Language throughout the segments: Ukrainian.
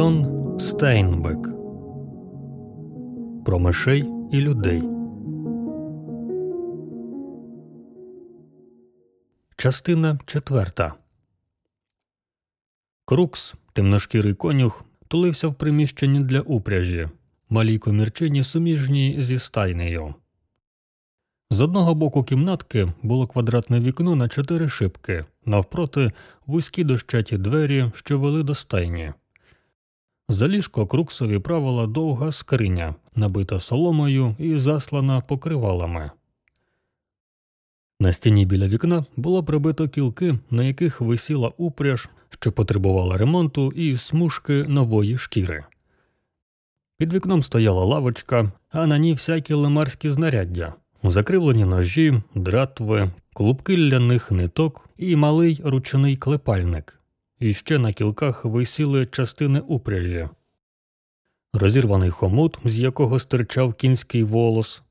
Джон Стейнбек Про мишей і людей. Частина четверта. Крукс, темношкірий конюх, тулився в приміщенні для упряжі, малій комірчині суміжній зі стайнею. З одного боку кімнатки було квадратне вікно на чотири шибки, навпроти вузькі дощаті двері, що вели до стайні. За ліжко круксові правила довга скриня, набита соломою і заслана покривалами. На стіні біля вікна було прибито кілки, на яких висіла упряж, що потребувала ремонту, і смужки нової шкіри. Під вікном стояла лавочка, а на ній всякі лемарські знаряддя, закривлені ножі, дратви, клубки ляних ниток і малий ручний клепальник. І ще на кілках висіли частини упряжі. Розірваний хомут, з якого стирчав кінський волос,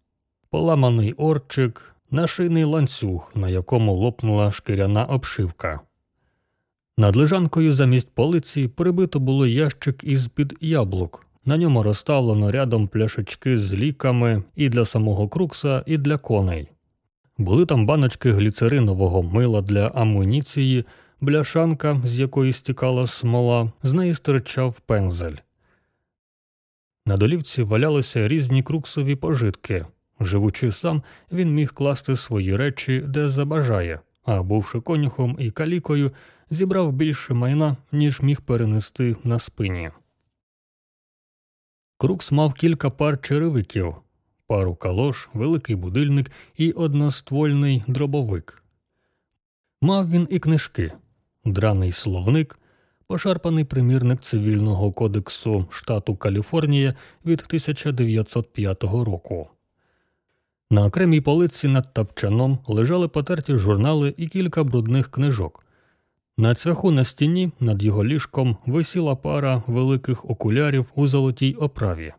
поламаний орчик, нашийний ланцюг, на якому лопнула шкіряна обшивка. Над лежанкою замість полиці прибито було ящик із під яблук. На ньому розставлено рядом пляшечки з ліками і для самого крукса, і для коней. Були там баночки гліцеринового мила для амуніції, бляшанка, з якої стікала смола, з неї стирчав пензель. На долівці валялися різні круксові пожитки. Живучи сам, він міг класти свої речі де забажає, а бувши конюхом і калікою, зібрав більше майна, ніж міг перенести на спині. Крукс мав кілька пар черевиків, пару калош, великий будильник і одноствольний дробовик. Мав він і книжки, драний словник, пошарпаний примірник цивільного кодексу штату Каліфорнія від 1905 року. На окремій полиці над тапчаном лежали потерті журнали і кілька брудних книжок. На цвяху на стіні над його ліжком висіла пара великих окулярів у золотій оправі.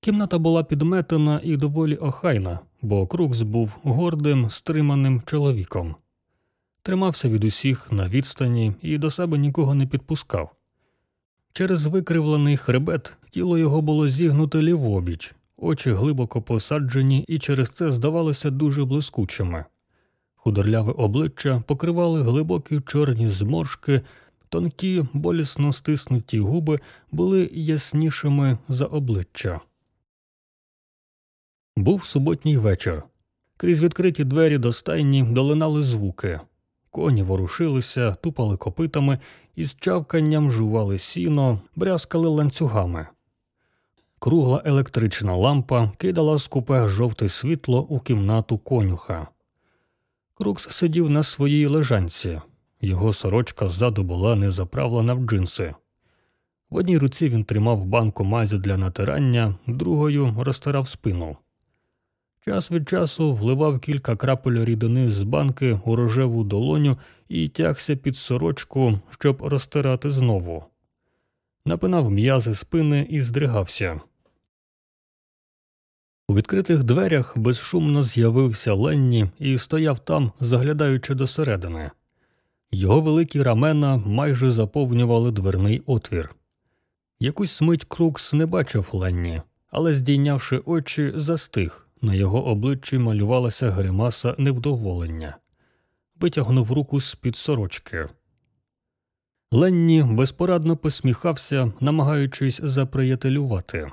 Кімната була підметена і доволі охайна, бо Крукс був гордим, стриманим чоловіком. Тримався від усіх на відстані і до себе нікого не підпускав. Через викривлений хребет тіло його було зігнуте лівобіч, очі глибоко посаджені і через це здавалося дуже блискучими. Худорляве обличчя покривали глибокі чорні зморшки, тонкі, болісно стиснуті губи були яснішими за обличчя. Був суботній вечір. Крізь відкриті двері до стайні долинали звуки. Коні ворушилися, тупали копитами і з чавканням жували сіно, брязкали ланцюгами. Кругла електрична лампа кидала скупе жовте світло у кімнату конюха. Крукс сидів на своїй лежанці. Його сорочка ззаду була не заправлена в джинси. В одній руці він тримав банку мазі для натирання, другою розтирав спину. Час від часу вливав кілька крапель рідини з банки у рожеву долоню і тягся під сорочку, щоб розтирати знову. Напинав м'язи спини і здригався. У відкритих дверях безшумно з'явився Ленні і стояв там, заглядаючи досередини. Його великі рамена майже заповнювали дверний отвір. Якусь мить Крукс не бачив Ленні, але, здійнявши очі, застиг. На його обличчі малювалася гримаса невдоволення. Витягнув руку з під сорочки. Ленні безпорадно посміхався, намагаючись заприятелювати.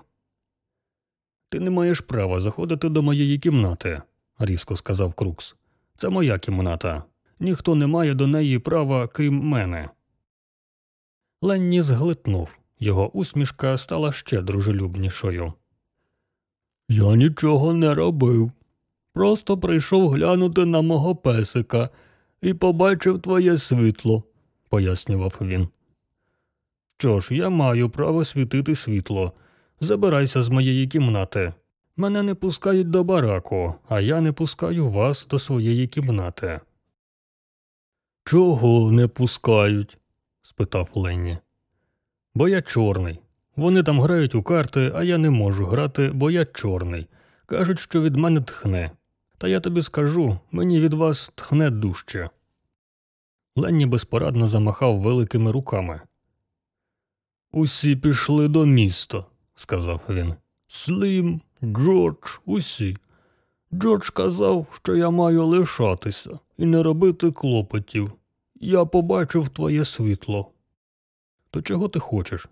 Ти не маєш права заходити до моєї кімнати, різко сказав Крукс. Це моя кімната. Ніхто не має до неї права, крім мене. Ленні зглитнув. Його усмішка стала ще дружелюбнішою. Я нічого не робив. Просто прийшов глянути на мого песика і побачив твоє світло, пояснював він. Що ж, я маю право світити світло. Забирайся з моєї кімнати. Мене не пускають до бараку, а я не пускаю вас до своєї кімнати. Чого не пускають? спитав Ленні. Бо я чорний. Вони там грають у карти, а я не можу грати, бо я чорний. Кажуть, що від мене тхне. Та я тобі скажу мені від вас тхне дужче. Ленні безпорадно замахав великими руками. Усі пішли до міста, сказав він. Слім, Джордж, усі. Джордж казав, що я маю лишатися і не робити клопотів. Я побачив твоє світло. То чого ти хочеш?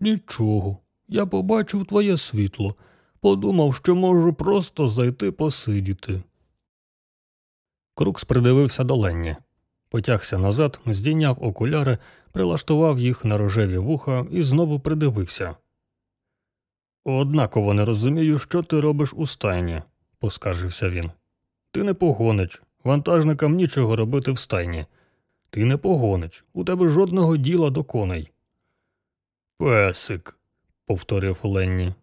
Нічого. Я побачив твоє світло. Подумав, що можу просто зайти посидіти. Крукс придивився до Ленні. Потягся назад, здійняв окуляри, прилаштував їх на рожеві вуха і знову придивився. Однаково не розумію, що ти робиш у стайні, поскаржився він. Ти не погонич, вантажникам нічого робити в стайні. Ти не погонич, у тебе жодного діла до коней. Песик, повторив Ленні.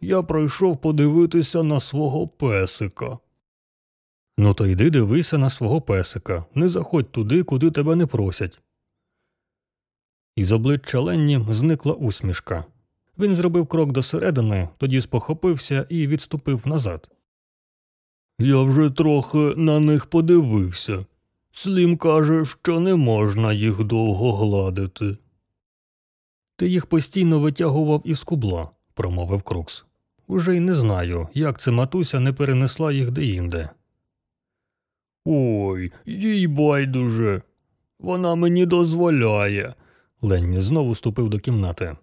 Я пройшов подивитися на свого песика. Ну, то йди дивися на свого песика, не заходь туди, куди тебе не просять. Із обличчя Ленні зникла усмішка. Він зробив крок до середини, тоді спохопився і відступив назад. Я вже трохи на них подивився. Слім каже, що не можна їх довго гладити. Ти їх постійно витягував із кубла, промовив Крукс. Уже й не знаю, як це матуся не перенесла їх деінде. Ой, їй байдуже. Вона мені дозволяє. Ленні знову ступив до кімнати.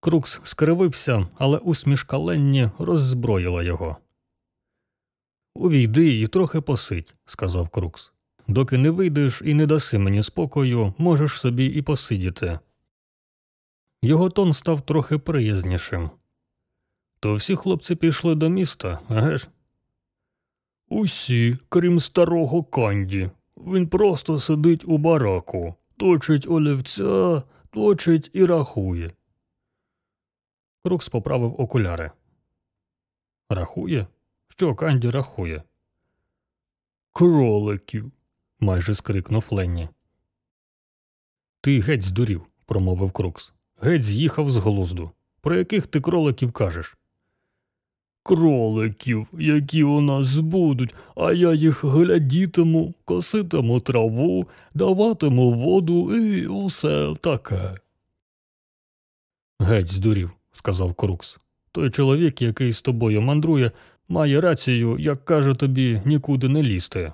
Крукс скривився, але усмішка Ленні роззброїла його. Увійди і трохи посидь, сказав Крукс. Доки не вийдеш і не даси мені спокою, можеш собі і посидіти. Його тон став трохи приязнішим. То всі хлопці пішли до міста, еге ж? Усі, крім старого Канді. Він просто сидить у бараку, точить олівця, точить і рахує. Крукс поправив окуляри. Рахує? Що Канді рахує? Кроликів. майже скрикнув Ленні. Ти геть здурів, промовив Крукс. Геть з'їхав з глузду. Про яких ти кроликів кажеш? Кроликів, які у нас будуть, а я їх глядітиму, коситиму траву, даватиму воду і усе таке. Геть здурів, сказав Крукс. Той чоловік, який з тобою мандрує, має рацію, як каже тобі, нікуди не лізти.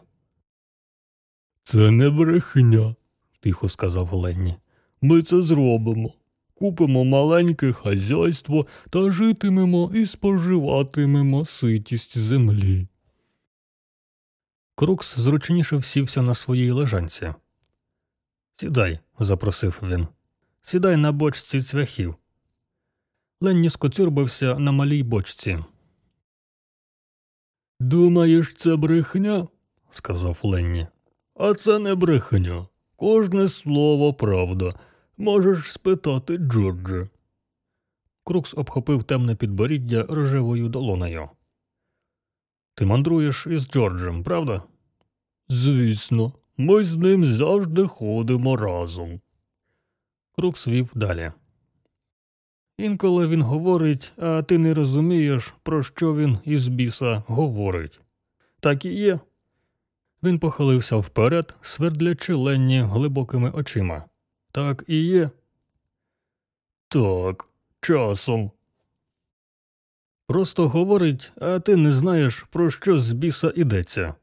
Це не брехня, тихо сказав Ленні. Ми це зробимо. Купимо маленьке хазяйство та житимемо і споживатимемо ситість землі. Крукс зручніше всівся на своїй лежанці. Сідай, запросив він. Сідай на бочці цвяхів. Ленні скоцюрбився на малій бочці. Думаєш, це брехня? сказав Ленні. А це не брехня. Кожне слово правда. Можеш спитати Джорджа. Крукс обхопив темне підборіддя рожевою долонею. Ти мандруєш із Джорджем, правда? Звісно, ми з ним завжди ходимо разом. Крукс вів далі. Інколи він говорить, а ти не розумієш, про що він із біса говорить. Так і є. Він похилився вперед, свердлячи Ленні глибокими очима. Так і є. Так, часом. Просто говорить, а ти не знаєш, про що з біса йдеться.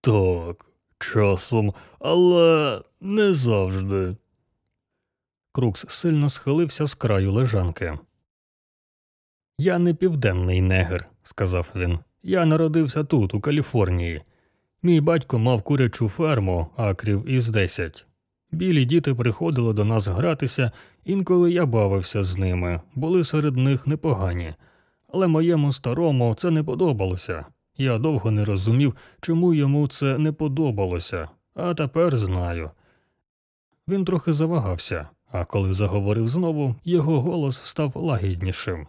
Так, часом, але не завжди. Крукс сильно схилився з краю лежанки. Я не південний негр, сказав він. Я народився тут, у Каліфорнії. Мій батько мав курячу ферму, акрів із десять. Білі діти приходили до нас гратися, інколи я бавився з ними, були серед них непогані. Але моєму старому це не подобалося. Я довго не розумів, чому йому це не подобалося, а тепер знаю. Він трохи завагався, а коли заговорив знову, його голос став лагіднішим.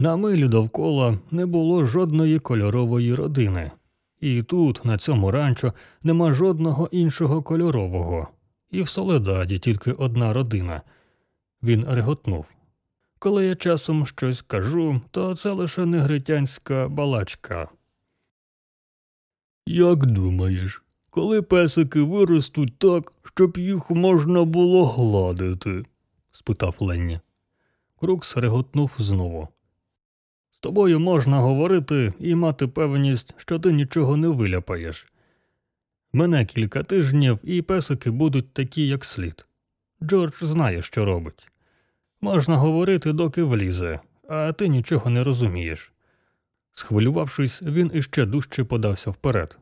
На милі довкола не було жодної кольорової родини. І тут, на цьому ранчо, нема жодного іншого кольорового, і в Соледаді тільки одна родина. Він реготнув. Коли я часом щось кажу, то це лише негритянська балачка. Як думаєш, коли песики виростуть так, щоб їх можна було гладити? спитав Ленні. Крукс реготнув знову. Тобою можна говорити і мати певність, що ти нічого не виляпаєш. Мене кілька тижнів, і песики будуть такі, як слід. Джордж знає, що робить. Можна говорити, доки влізе, а ти нічого не розумієш. Схвилювавшись, він іще дужче подався вперед.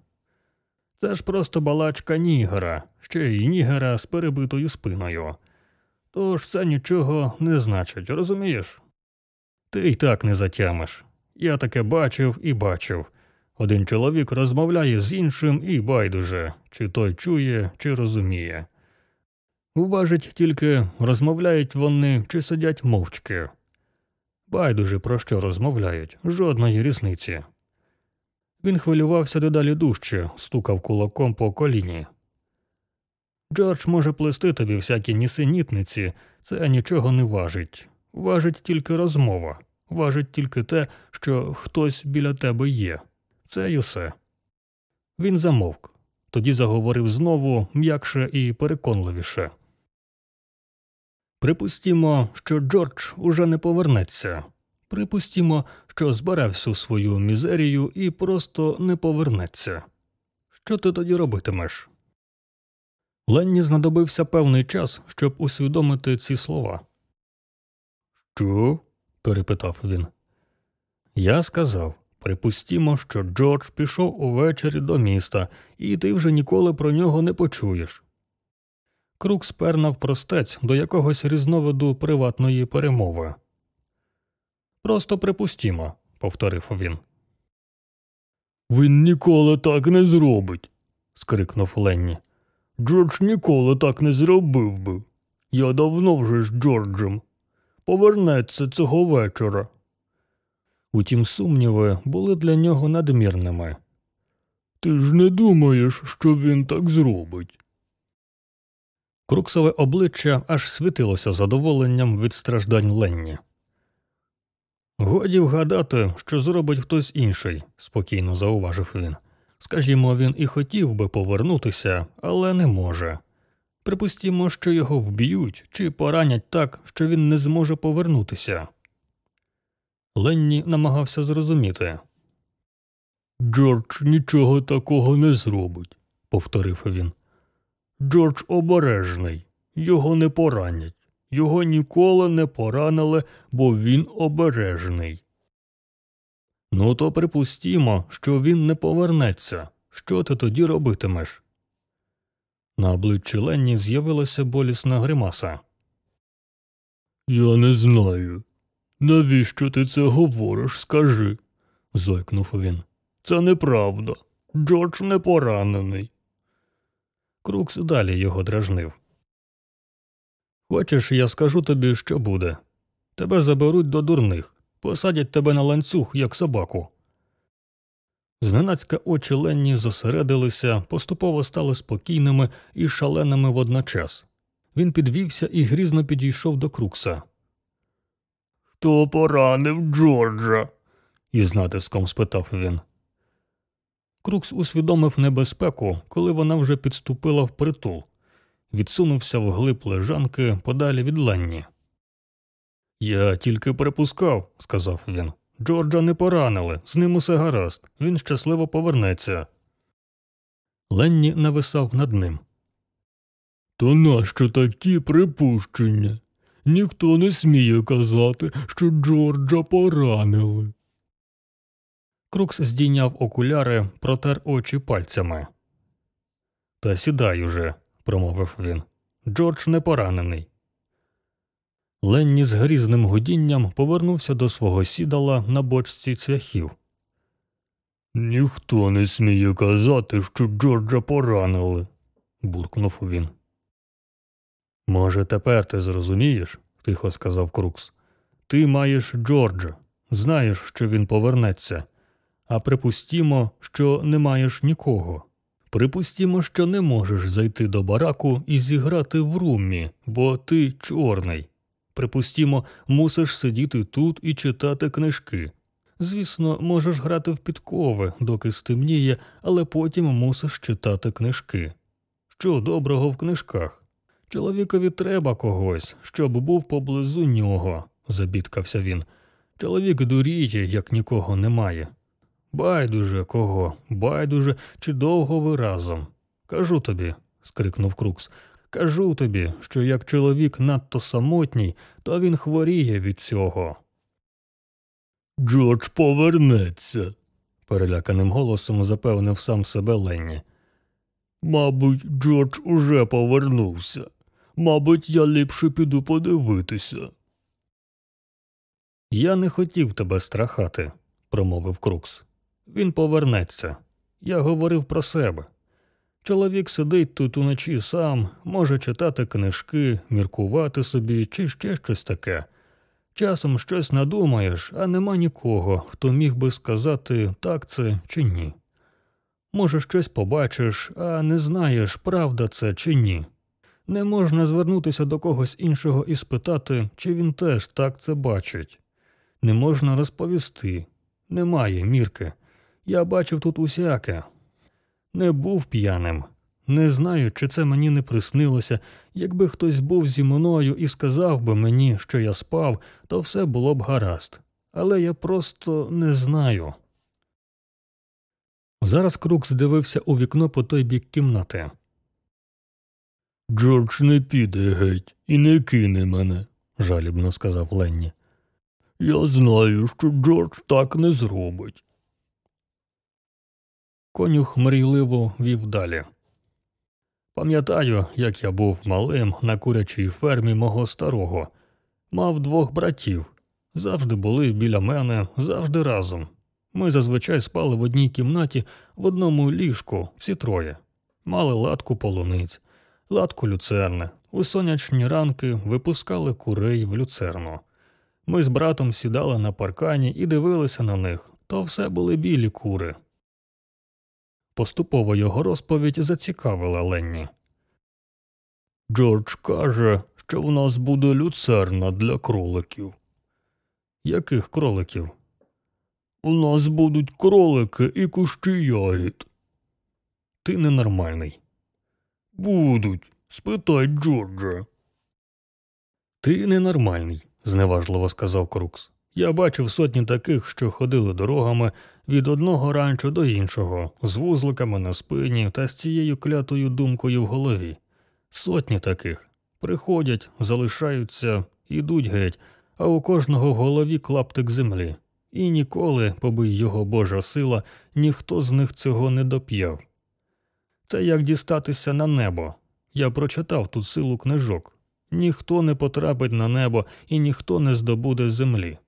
Це ж просто балачка нігера, ще й нігера з перебитою спиною. Тож це нічого не значить, розумієш? Ти й так не затямиш. Я таке бачив і бачив. Один чоловік розмовляє з іншим і байдуже, чи той чує, чи розуміє. Уважить тільки, розмовляють вони чи сидять мовчки. Байдуже про що розмовляють, жодної різниці. Він хвилювався дедалі дужче, стукав кулаком по коліні. Джордж може плести тобі всякі нісенітниці, це нічого не важить. Важить тільки розмова, важить тільки те, що хтось біля тебе є. Це й усе. Він замовк, тоді заговорив знову м'якше і переконливіше. Припустімо, що Джордж уже не повернеться. Припустімо, що збере всю свою мізерію і просто не повернеться. Що ти тоді робитимеш? Ленні знадобився певний час, щоб усвідомити ці слова. Що? перепитав він. Я сказав припустімо, що Джордж пішов увечері до міста, і ти вже ніколи про нього не почуєш. Крук спернав простець до якогось різновиду приватної перемови. Просто припустімо, повторив він. Він ніколи так не зробить. скрикнув Ленні. Джордж ніколи так не зробив би. Я давно вже з Джорджем. Повернеться цього вечора. Утім, сумніви були для нього надмірними. Ти ж не думаєш, що він так зробить. Круксове обличчя аж світилося задоволенням від страждань Ленні. Годі вгадати, що зробить хтось інший, спокійно зауважив він. Скажімо, він і хотів би повернутися, але не може. Припустімо, що його вб'ють чи поранять так, що він не зможе повернутися. Ленні намагався зрозуміти. Джордж нічого такого не зробить, повторив він. Джордж обережний, його не поранять. Його ніколи не поранили, бо він обережний. Ну, то припустімо, що він не повернеться. Що ти тоді робитимеш? На обличчі Ленні з'явилася болісна гримаса. Я не знаю. Навіщо ти це говориш, скажи? зойкнув він. Це неправда. Джордж не поранений. Крукс далі його дражнив. Хочеш, я скажу тобі, що буде. Тебе заберуть до дурних, посадять тебе на ланцюг, як собаку. Зненацька очі Ленні зосередилися, поступово стали спокійними і шаленими водночас. Він підвівся і грізно підійшов до Крукса. Хто поранив Джорджа? із натиском спитав він. Крукс усвідомив небезпеку, коли вона вже підступила в притул, відсунувся вглиб лежанки подалі від Ленні. Я тільки припускав, сказав він. Джорджа не поранили, з ним усе гаразд, він щасливо повернеться. Ленні нависав над ним. То нащо такі припущення? Ніхто не сміє казати, що Джорджа поранили. Крукс здійняв окуляри, протер очі пальцями. Та сідай уже, промовив він. Джордж не поранений. Ленні з грізним гудінням повернувся до свого сідала на бочці цвяхів. Ніхто не сміє казати, що Джорджа поранили, буркнув він. Може, тепер ти зрозумієш, тихо сказав Крукс. Ти маєш Джорджа, знаєш, що він повернеться, а припустімо, що не маєш нікого. Припустімо, що не можеш зайти до бараку і зіграти в руммі, бо ти чорний. Припустімо, мусиш сидіти тут і читати книжки. Звісно, можеш грати в підкови, доки стемніє, але потім мусиш читати книжки. Що доброго в книжках? Чоловікові треба когось, щоб був поблизу нього, забідкався він. Чоловік дуріє, як нікого немає. Байдуже кого, байдуже, чи довго ви разом. Кажу тобі, скрикнув Крукс. Кажу тобі, що як чоловік надто самотній, то він хворіє від цього. Джордж повернеться, переляканим голосом запевнив сам себе Ленні. Мабуть, Джордж уже повернувся. Мабуть, я ліпше піду подивитися. Я не хотів тебе страхати, промовив Крукс. Він повернеться. Я говорив про себе. Чоловік сидить тут уночі сам, може читати книжки, міркувати собі чи ще щось таке. Часом щось надумаєш, а нема нікого, хто міг би сказати так це чи ні. Може, щось побачиш, а не знаєш, правда це чи ні. Не можна звернутися до когось іншого і спитати, чи він теж так це бачить. Не можна розповісти. Немає мірки. Я бачив тут усяке. Не був п'яним. Не знаю, чи це мені не приснилося. Якби хтось був зі мною і сказав би мені, що я спав, то все було б гаразд. Але я просто не знаю. Зараз Крукс дивився у вікно по той бік кімнати. Джордж не піде геть і не кине мене, жалібно сказав Ленні. Я знаю, що Джордж так не зробить. Конюх мрійливо вів далі. Пам'ятаю, як я був малим на курячій фермі мого старого, мав двох братів, завжди були біля мене, завжди разом. Ми зазвичай спали в одній кімнаті в одному ліжку, всі троє, мали латку полуниць, латку люцерне, у сонячні ранки випускали курей в люцерну. Ми з братом сідали на паркані і дивилися на них, то все були білі кури. Поступово його розповідь зацікавила Ленні. Джордж каже, що в нас буде люцерна для кроликів. Яких кроликів? У нас будуть кролики і кущі ягід. Ти ненормальний. Будуть. Спитай Джорджа. Ти ненормальний, зневажливо сказав Крукс. Я бачив сотні таких, що ходили дорогами від одного ранчо до іншого, з вузликами на спині та з цією клятою думкою в голові. Сотні таких приходять, залишаються, ідуть геть, а у кожного в голові клаптик землі. І ніколи, побий його Божа сила, ніхто з них цього не доп'яв. Це як дістатися на небо. Я прочитав тут силу книжок. Ніхто не потрапить на небо і ніхто не здобуде землі.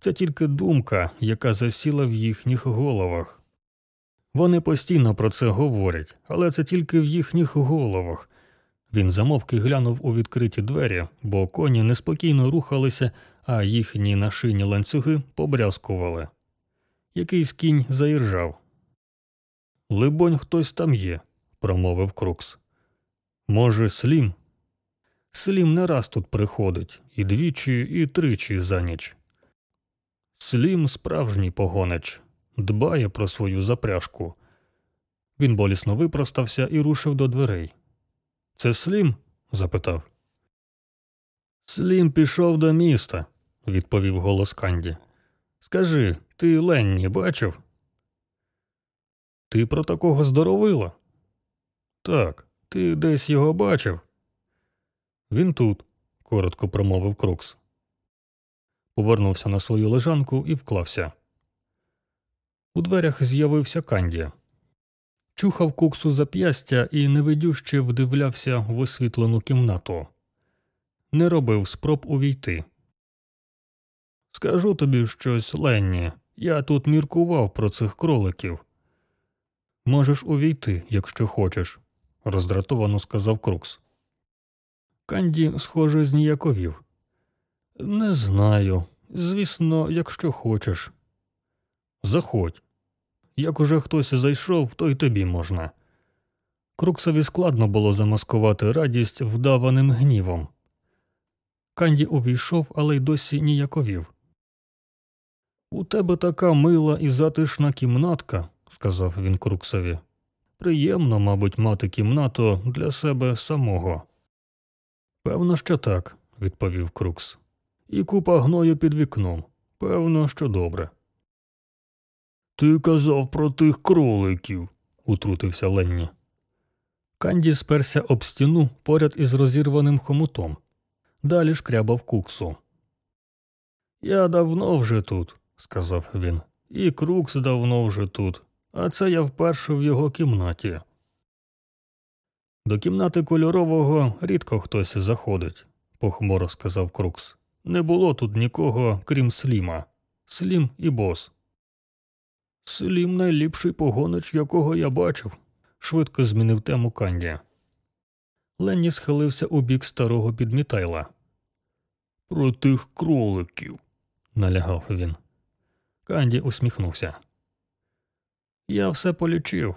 Це тільки думка, яка засіла в їхніх головах. Вони постійно про це говорять, але це тільки в їхніх головах. Він замовки глянув у відкриті двері, бо коні неспокійно рухалися, а їхні нашині ланцюги побрязкували. Якийсь кінь заіржав. Либонь, хтось там є, промовив Крукс. Може, слім? Слім не раз тут приходить, і двічі, і тричі за ніч. Слім справжній погонич, дбає про свою запряжку. Він болісно випростався і рушив до дверей. Це Слім? запитав. Слім пішов до міста, відповів голос Канді. Скажи, ти Ленні бачив? Ти про такого здоровила? Так, ти десь його бачив. Він тут, коротко промовив Крукс. Повернувся на свою лежанку і вклався. У дверях з'явився Канді. Чухав куксу зап'ястя і невидюще вдивлявся в освітлену кімнату. Не робив спроб увійти. Скажу тобі щось, Ленні. Я тут міркував про цих кроликів. Можеш увійти, якщо хочеш, роздратовано сказав Крукс. Канді, схоже, зніяковів. Не знаю. Звісно, якщо хочеш. Заходь. Як уже хтось зайшов, то й тобі можна. Круксові складно було замаскувати радість вдаваним гнівом. Канді увійшов, але й досі ніяковів. У тебе така мила і затишна кімнатка, сказав він Круксові. Приємно, мабуть, мати кімнату для себе самого. Певно, що так, відповів Крукс. І купа гною під вікном. Певно, що добре. Ти казав про тих кроликів, утрутився Ленні. Канді сперся об стіну поряд із розірваним хомутом. Далі шкрябав куксу. Я давно вже тут, сказав він, і Крукс давно вже тут, а це я вперше в його кімнаті. До кімнати кольорового рідко хтось заходить, похмуро сказав Крукс. Не було тут нікого, крім Сліма. Слім і бос. Слім найліпший погонич, якого я бачив, швидко змінив тему Канді. Ленні схилився у бік старого підмітайла. Про тих кроликів, налягав він. Канді усміхнувся. Я все полічив.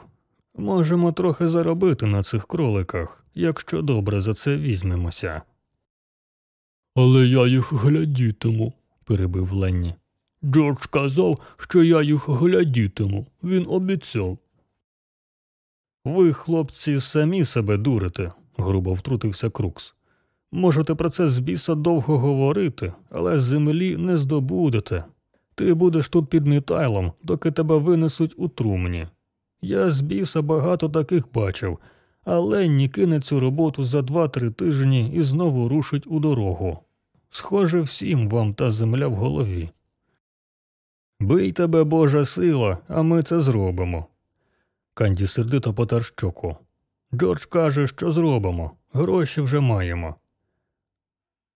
Можемо трохи заробити на цих кроликах, якщо добре за це візьмемося. Але я їх глядітиму, перебив Ленні. Джордж казав, що я їх глядітиму. Він обіцяв. Ви, хлопці, самі себе дурите, грубо втрутився Крукс. Можете про це з біса довго говорити, але землі не здобудете. Ти будеш тут під мітайлом, доки тебе винесуть у трумні. Я з біса багато таких бачив, а Ленні кине цю роботу за два-три тижні і знову рушить у дорогу. Схоже, всім вам та земля в голові. Бий тебе, Божа сила, а ми це зробимо. Канді сердито потер щоку. Джордж каже, що зробимо. Гроші вже маємо.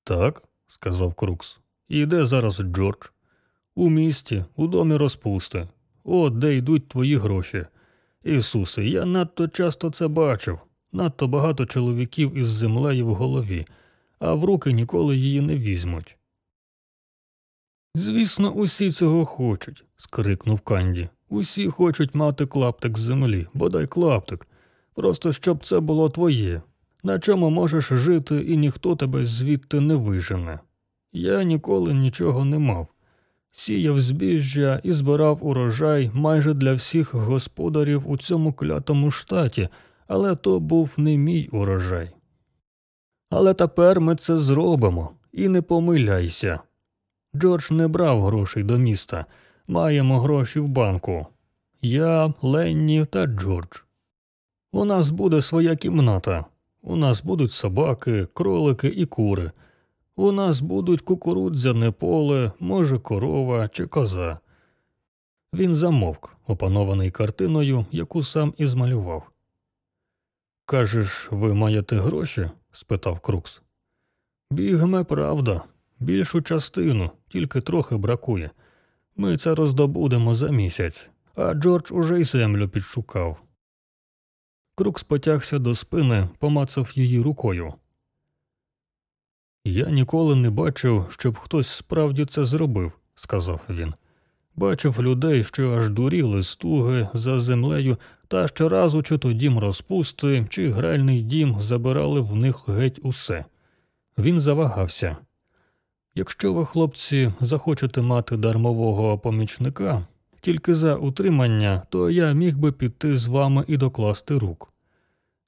Так, сказав Крукс. І де зараз Джордж? У місті, у домі розпусти. От де йдуть твої гроші. Ісусе, я надто часто це бачив, надто багато чоловіків із землею в голові, а в руки ніколи її не візьмуть. Звісно, усі цього хочуть, скрикнув Канді. Усі хочуть мати клаптик з землі, бодай клаптик, просто щоб це було твоє, на чому можеш жити і ніхто тебе звідти не вижене. Я ніколи нічого не мав. Сіяв збіжжя і збирав урожай майже для всіх господарів у цьому клятому штаті, але то був не мій урожай. Але тепер ми це зробимо, і не помиляйся. Джордж не брав грошей до міста, маємо гроші в банку. Я, Ленні та Джордж. У нас буде своя кімната. У нас будуть собаки, кролики і кури. У нас будуть кукурудзяне поле, може, корова чи коза. Він замовк, опанований картиною, яку сам і змалював. Кажеш, ви маєте гроші? спитав Крукс. Бігме, правда, більшу частину, тільки трохи бракує. Ми це роздобудемо за місяць, а Джордж уже й землю підшукав. Крукс потягся до спини, помацав її рукою. Я ніколи не бачив, щоб хтось справді це зробив, сказав він. Бачив людей, що аж дуріли з туги за землею, та щоразу чи то дім розпусти, чи гральний дім забирали в них геть усе. Він завагався. Якщо ви, хлопці, захочете мати дармового помічника, тільки за утримання, то я міг би піти з вами і докласти рук.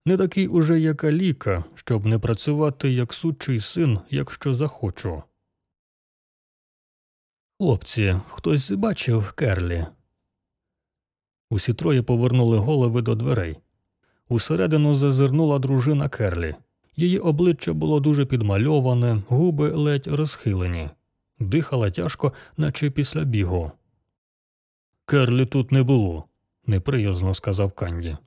Не такий уже як Аліка, щоб не працювати як сучий син, якщо захочу. Хлопці, хтось бачив Керлі. Усі троє повернули голови до дверей. Усередину зазирнула дружина Керлі. Її обличчя було дуже підмальоване, губи ледь розхилені, дихала тяжко, наче після бігу. Керлі тут не було, неприязно сказав Канді.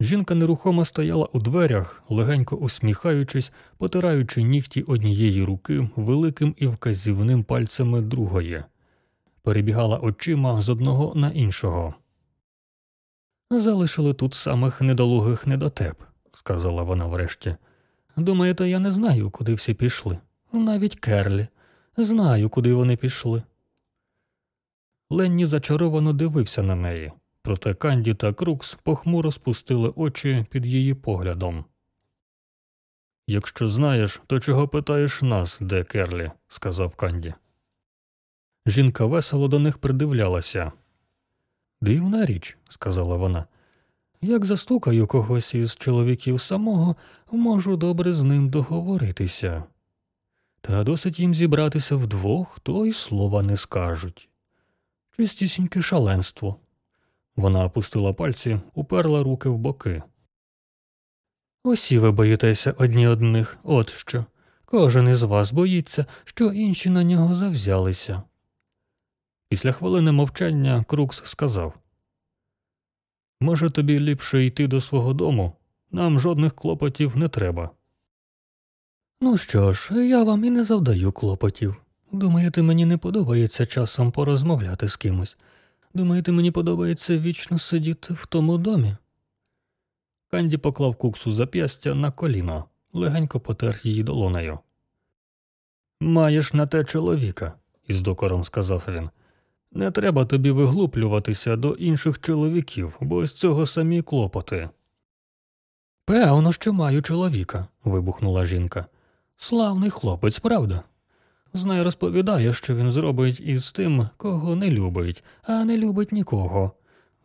Жінка нерухомо стояла у дверях, легенько усміхаючись, потираючи нігті однієї руки великим і вказівним пальцями другої, перебігала очима з одного на іншого. Залишили тут самих недолугих недотеп, сказала вона врешті. Думаєте, я не знаю, куди всі пішли. Навіть Керлі. Знаю, куди вони пішли. Ленні зачаровано дивився на неї проте Канді та Крукс похмуро спустили очі під її поглядом. Якщо знаєш, то чого питаєш нас, де Керлі? сказав Канді. Жінка весело до них придивлялася. Дивна річ, сказала вона. Як застукаю когось із чоловіків самого, можу добре з ним договоритися. Та досить їм зібратися вдвох, то й слова не скажуть. Чистісіньке шаленство. Вона опустила пальці, уперла руки в боки. Усі ви боїтеся одні одних, от що. Кожен із вас боїться, що інші на нього завзялися. Після хвилини мовчання Крукс сказав Може, тобі ліпше йти до свого дому? Нам жодних клопотів не треба. Ну що ж, я вам і не завдаю клопотів. Думаєте, мені не подобається часом порозмовляти з кимось? Думаєте, мені подобається вічно сидіти в тому домі? Канді поклав куксу зап'ястя на коліно, легенько потер її долонею. Маєш на те чоловіка, із докором сказав він. Не треба тобі виглуплюватися до інших чоловіків, бо з цього самі клопоти. Певно, що маю чоловіка. вибухнула жінка. Славний хлопець, правда? Знай розповідає, що він зробить із тим, кого не любить, а не любить нікого.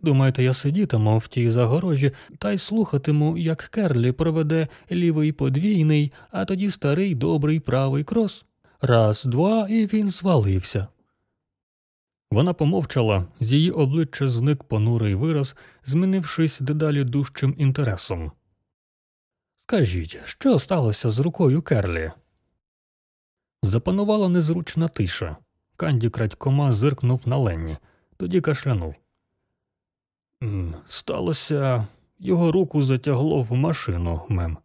Думаєте, я сидітиму в тій загорожі та й слухатиму, як Керлі проведе лівий подвійний, а тоді старий добрий правий крос. Раз, два, і він звалився. Вона помовчала, з її обличчя зник понурий вираз, змінившись дедалі дужчим інтересом. Скажіть, що сталося з рукою Керлі? Запанувала незручна тиша. Канді крадькома зиркнув на Ленні, тоді кашлянув. Сталося, його руку затягло в машину, мем.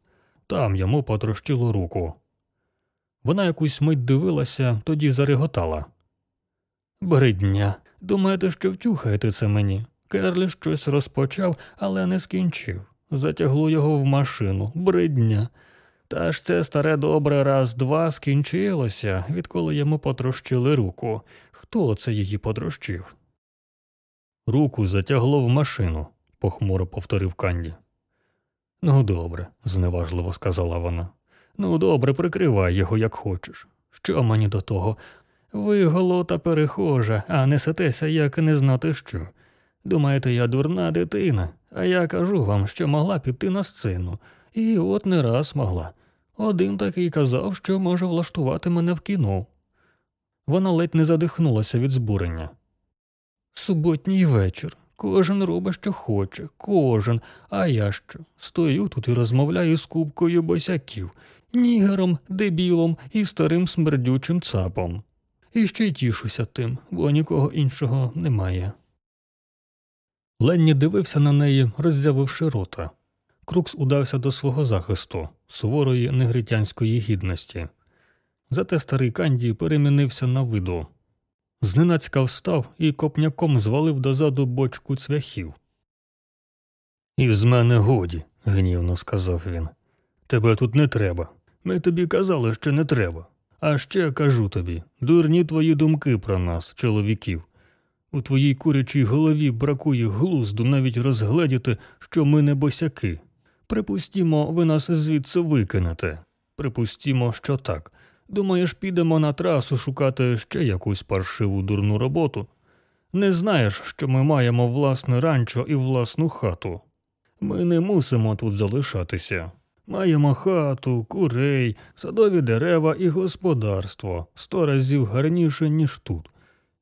Там йому потрощило руку. Вона якусь мить дивилася, тоді зареготала. Бридня, думаєте, що втюхаєте це мені? Керлі щось розпочав, але не скінчив. Затягло його в машину, бридня. Та ж це старе добре раз два скінчилося, відколи йому потрощили руку. Хто це її потрощив? Руку затягло в машину, похмуро повторив Канді. Ну, добре, зневажливо сказала вона. Ну, добре, прикривай його, як хочеш. Що мені до того? Ви голота перехожа, а несетеся, як не знати що. Думаєте, я дурна дитина, а я кажу вам, що могла піти на сцену, і от не раз могла. Один такий казав, що може влаштувати мене в кіно. Вона ледь не задихнулася від збурення. Суботній вечір. Кожен робить, що хоче, кожен, а я що? Стою тут і розмовляю з кубкою босяків, нігером, дебілом і старим смердючим цапом. І ще й тішуся тим, бо нікого іншого немає. Ленні дивився на неї, роззявивши рота. Крукс удався до свого захисту, суворої негритянської гідності. Зате старий Канді перемінився на виду. Зненацька встав і копняком звалив дозаду бочку цвяхів. Із мене годі, гнівно сказав він. Тебе тут не треба. Ми тобі казали, що не треба. А ще кажу тобі дурні твої думки про нас, чоловіків. У твоїй курячій голові бракує глузду навіть розгледіти, що ми не босяки. Припустімо, ви нас звідси викинете. Припустімо, що так. Думаєш, підемо на трасу шукати ще якусь паршиву дурну роботу? Не знаєш, що ми маємо власне ранчо і власну хату. Ми не мусимо тут залишатися. Маємо хату, курей, садові дерева і господарство сто разів гарніше, ніж тут.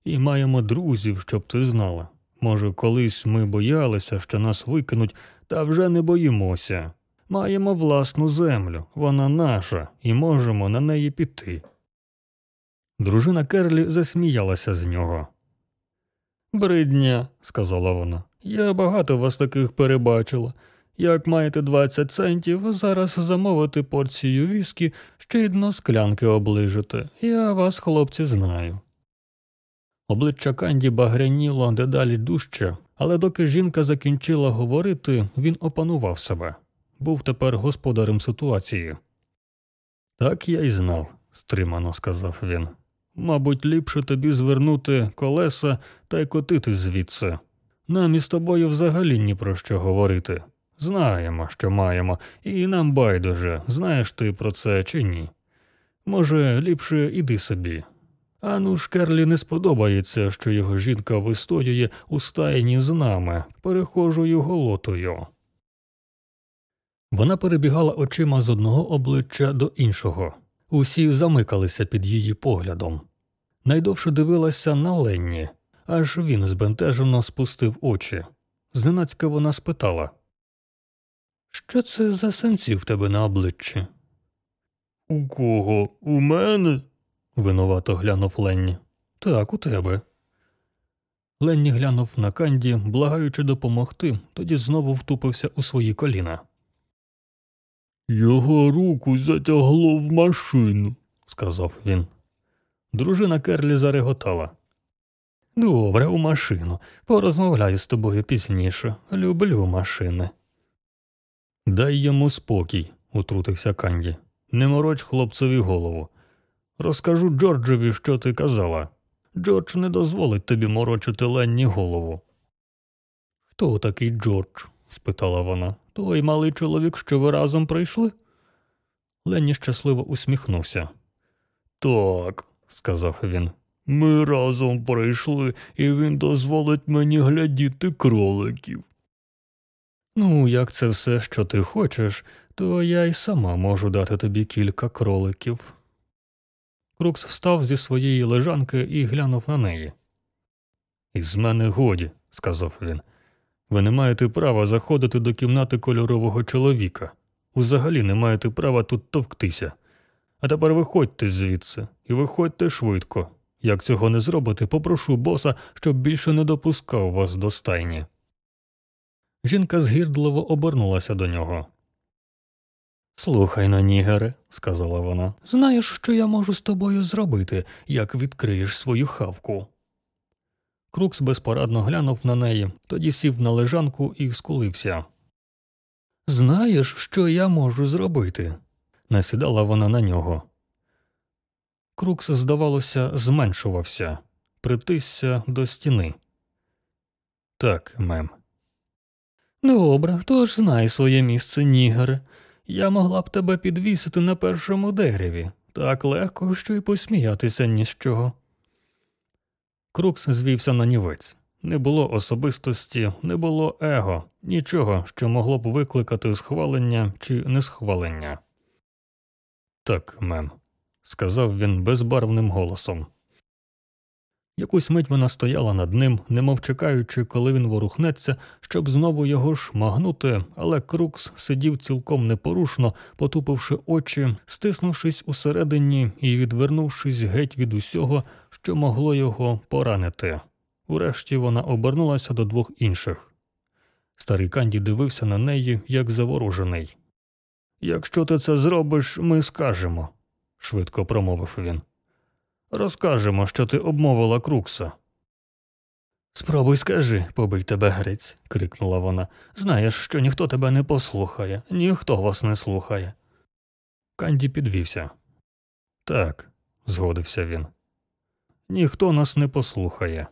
І маємо друзів, щоб ти знала. Може, колись ми боялися, що нас викинуть, та вже не боїмося. Маємо власну землю, вона наша, і можемо на неї піти. Дружина Керлі засміялася з нього. Бридня, сказала вона, я багато вас таких перебачила. Як маєте 20 центів, зараз замовити порцію віскі, ще й дно склянки оближите. Я вас, хлопці, знаю. Обличчя Канді багряніло дедалі дужче, але доки жінка закінчила говорити, він опанував себе був тепер господарем ситуації. Так я й знав, стримано сказав він. Мабуть, ліпше тобі звернути колеса та й котити звідси. Нам із тобою взагалі ні про що говорити. Знаємо, що маємо, і нам байдуже, знаєш ти про це чи ні. Може, ліпше іди собі. Ану ж Керлі не сподобається, що його жінка вистоює у стайні з нами, перехожою голотою. Вона перебігала очима з одного обличчя до іншого. Усі замикалися під її поглядом. Найдовше дивилася на Ленні, аж він збентежено спустив очі. Зненацька вона спитала Що це за сенці в тебе на обличчі? У кого? У мене? Винувато глянув Ленні. Так, у тебе. Ленні глянув на Канді, благаючи допомогти, тоді знову втупився у свої коліна. Його руку затягло в машину, сказав він. Дружина Керлі зареготала. Добре, у машину. Порозмовляю з тобою пізніше. Люблю машини. Дай йому спокій, утрутився Канді. Не мороч хлопцеві голову. Розкажу Джорджеві, що ти казала. Джордж не дозволить тобі морочити Ленні голову. Хто такий Джордж? спитала вона. Той малий чоловік, що ви разом прийшли? Ленні щасливо усміхнувся. Так, сказав він. Ми разом прийшли, і він дозволить мені глядіти кроликів. Ну, як це все, що ти хочеш, то я й сама можу дати тобі кілька кроликів. Крукс встав зі своєї лежанки і глянув на неї. Із мене годі, сказав він. Ви не маєте права заходити до кімнати кольорового чоловіка. Узагалі не маєте права тут товктися. А тепер виходьте звідси і виходьте швидко. Як цього не зробити, попрошу боса, щоб більше не допускав вас до стайні. Жінка згірдливо обернулася до нього. Слухай на нігере, сказала вона, знаєш, що я можу з тобою зробити, як відкриєш свою хавку. Крукс безпорадно глянув на неї, тоді сів на лежанку і скулився. Знаєш, що я можу зробити? насідала вона на нього. Крукс, здавалося, зменшувався, притисся до стіни. Так, мем. Добре, тож знай своє місце, нігер. Я могла б тебе підвісити на першому дереві, так легко, що й посміятися ні з чого. Крукс звівся на нівець. Не було особистості, не було его, нічого, що могло б викликати схвалення чи несхвалення. Так, мем, сказав він безбарвним голосом. Якусь мить вона стояла над ним, немов чекаючи, коли він ворухнеться, щоб знову його шмагнути, але Крукс сидів цілком непорушно, потупивши очі, стиснувшись усередині і відвернувшись геть від усього, що могло його поранити. Урешті вона обернулася до двох інших. Старий Канді дивився на неї, як заворожений. Якщо ти це зробиш, ми скажемо, швидко промовив він. Розкажемо, що ти обмовила Крукса. Спробуй скажи, побий тебе грець, крикнула вона. Знаєш, що ніхто тебе не послухає, ніхто вас не слухає. Канді підвівся. Так, згодився він. Ніхто нас не послухає.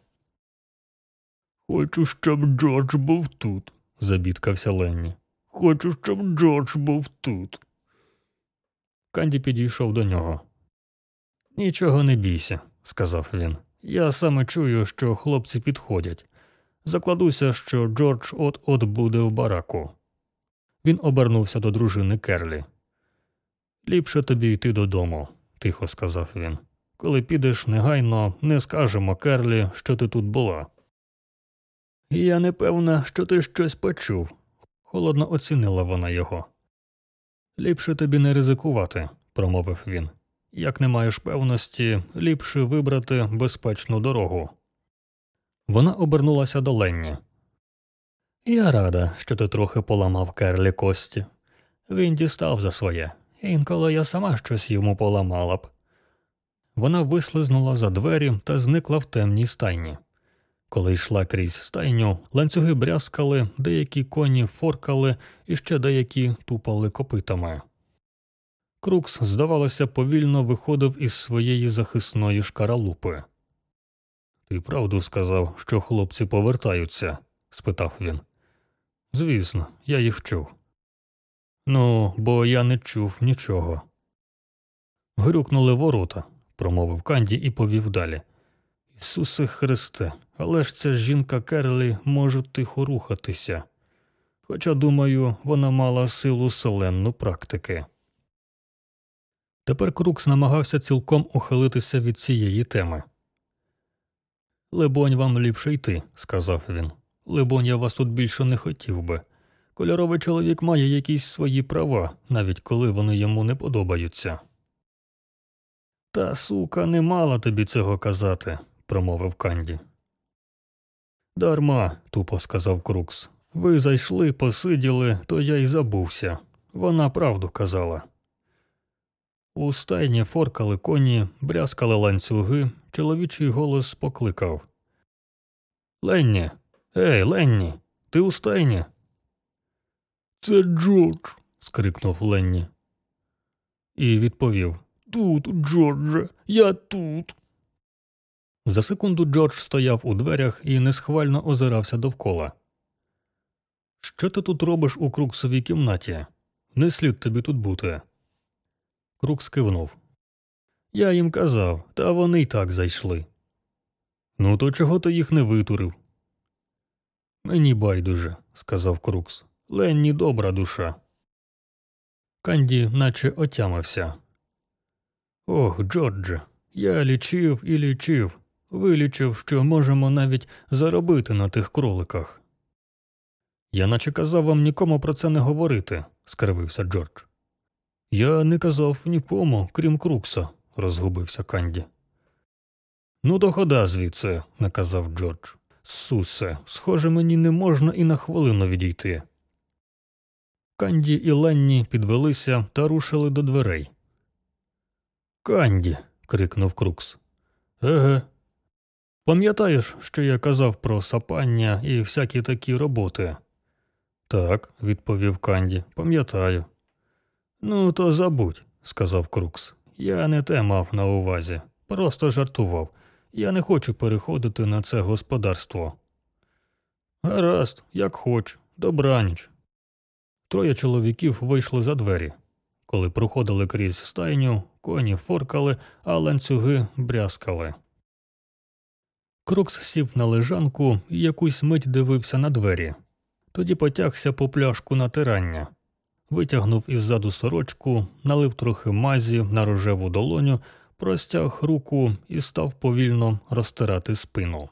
Хочу, щоб Джордж був тут, забідкався Ленні. Хочу, щоб Джордж був тут. Канді підійшов до нього. Нічого не бійся, сказав він. Я саме чую, що хлопці підходять. Закладуся, що Джордж от от буде в бараку. Він обернувся до дружини Керлі. Ліпше тобі йти додому, тихо сказав він. Коли підеш негайно, не скажемо Керлі, що ти тут була. Я не певна, що ти щось почув, холодно оцінила вона його. Ліпше тобі не ризикувати, промовив він. Як не маєш певності, ліпше вибрати безпечну дорогу. Вона обернулася до Ленні. Я рада, що ти трохи поламав Керлі кості. Він дістав за своє, інколи я сама щось йому поламала б. Вона вислизнула за двері та зникла в темній стайні. Коли йшла крізь стайню, ланцюги брязкали, деякі коні форкали і ще деякі тупали копитами. Крукс, здавалося, повільно виходив із своєї захисної шкаралупи. Ти правду сказав, що хлопці повертаються? спитав він. Звісно, я їх чув. Ну, бо я не чув нічого. Грюкнули ворота. промовив Канді і повів далі. Ісусе Христе, але ж ця жінка Керлі може тихо рухатися. Хоча, думаю, вона мала силу селенну практики. Тепер Крукс намагався цілком ухилитися від цієї теми. Либонь, вам ліпше йти, сказав він. Либонь, я вас тут більше не хотів би. Кольоровий чоловік має якісь свої права, навіть коли вони йому не подобаються. Та сука не мала тобі цього казати, промовив Канді. Дарма, тупо сказав Крукс. Ви зайшли, посиділи, то я й забувся. Вона правду казала. У стайні форкали коні, брязкали ланцюги, чоловічий голос покликав. Ленні, ей, Ленні, ти у стайні? Це Джордж. скрикнув Ленні. І відповів Тут, Джордже, я тут. За секунду Джордж стояв у дверях і несхвально озирався довкола. Що ти тут робиш у Круксовій кімнаті? Не слід тобі тут бути. Крукс кивнув. Я їм казав, та вони й так зайшли. Ну, то чого ти їх не витурив? Мені байдуже, сказав Крукс. Ленні добра душа. Канді наче отямився. Ох, Джордже, я лічив і лічив, вилічив, що можемо навіть заробити на тих кроликах. Я наче казав вам нікому про це не говорити, скривився Джордж. Я не казав нікому, крім Крукса, розгубився Канді. Ну, то хода звідси, наказав Джордж. Сусе, схоже, мені не можна і на хвилину відійти. Канді і Ленні підвелися та рушили до дверей. Канді. крикнув Крукс. Еге. Пам'ятаєш, що я казав про сапання і всякі такі роботи? Так, відповів Канді, пам'ятаю. Ну, то забудь, сказав Крукс. Я не те мав на увазі, просто жартував. Я не хочу переходити на це господарство. Гаразд, як хоч, добраніч. Троє чоловіків вийшли за двері. Коли проходили крізь стайню, коні форкали, а ланцюги брязкали. Крокс сів на лежанку і якусь мить дивився на двері. Тоді потягся по пляшку натирання, витягнув іззаду сорочку, налив трохи мазі на рожеву долоню, простяг руку і став повільно розтирати спину.